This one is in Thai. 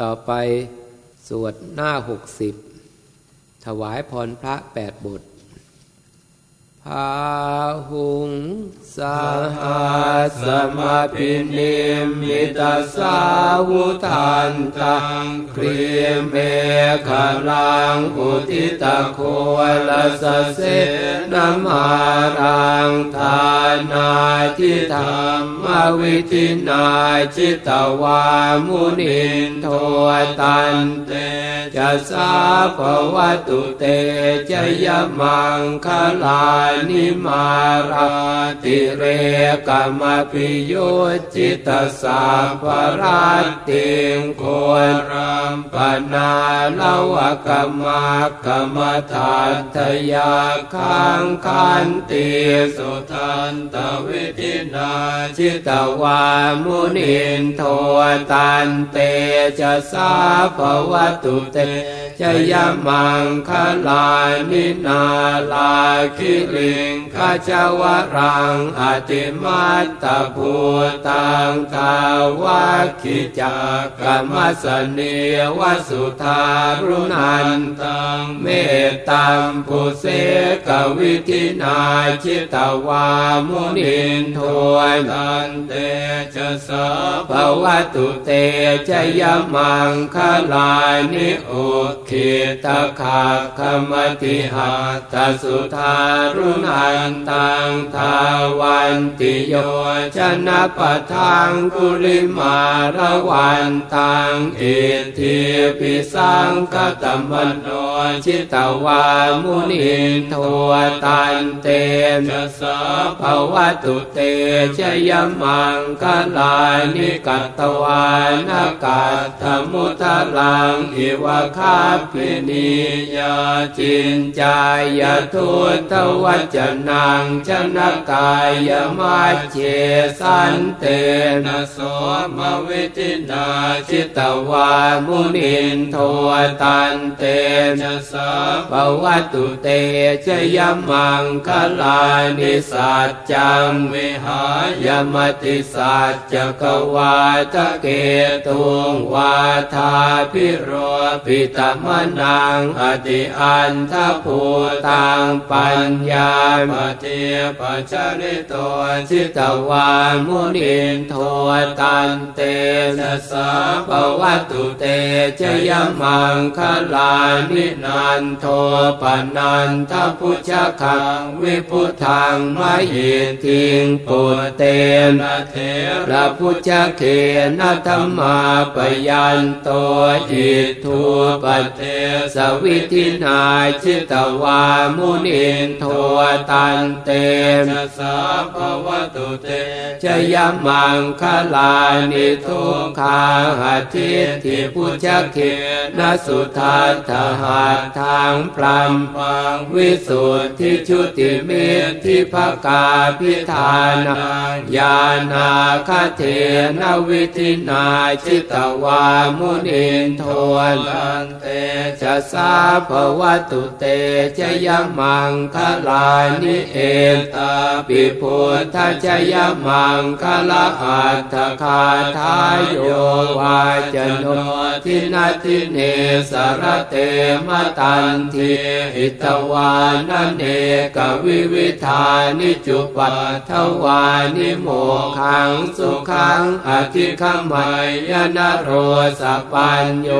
ต่อไปสวดหน้าหกสิบถวายพรพระแปดบทพาหุง สหัสมาพินิมิตาสาวุทันตังครีเมฆลังอุทิตะโคลสเสนมารังทานาทิธรรมวิธินาจิตวามุนินโทตันเตจะสาภวตุเตจยมังคลานิมาราติเรกามปิโยจิตสาภราติงโครัมปนาลวะกมากรรมฐานทยาคังคันติสุทันตวิธินาจิตวามุนินโทตันเตจะสาภวตุเต จยมังคลานินาลาคิริงขจาวรังอติมัตตภูตังทาวาคิจักกรมสเนวสุธารุนันตังเมเมตตัมพุเสกะวิธินาชิตะวามุนินโท ตันเตชะสา ภะวะตุเต ชะยะมังคะลานิ อุกขิตตะขัคคะมะติหัตถะสุทารุณันตัง ธาวันติโยชะนะปะถังคุลิมาละวันตังอิทิปิสังกตมันโนชิตวามุนินทวตันเตจะสาภวตุเตชยมังคลานิกัตวานกัตถมุทลังอิวะคาปินิยาจินจายทุตวัจนังชนะกายมัจเจสันเตนะโสมวิตินาจิตวามุนินโทตันเตนะสาภวตุเตชยมังคลานิสัจจังวิหายมติสัจจกวาทะเกตุงวาทาพิโรปิตมมนังอติอันทภูตังปัญญาปะทีปะชะลิโตชิตะวามุนินโทตันเตชะสา ภะวะตุเต ชะยะมังคะลานินันโทปะนันทะภุชะคังวิพุธัง มะหิทธิงปุตเตนะเถระภุชะเคนะ ทะมาปะยันโตอิทธูปะเทสวิทินาชิตวามุนินโทตันเตนะสาภวตุเตชยมังคลานิทุกขาหัทิทิพุชเขนะสุทัตถหัตทางพรามปังวิสุทธิชุติเมธิภกาพิธานาญาณาคเทนวิธินาชิตวามุนินทวนตันเตจะสาภวตุเตจยมังคลานิเอตาปิพุทธจยมังคลาหัตถคาทายโยวาจโนทินาทิเนสรเตมตันทีหิตวานเนกวิวิธานิจุปัตถวานิโมขังสุขังอธิขมัยยนโรสปัญโย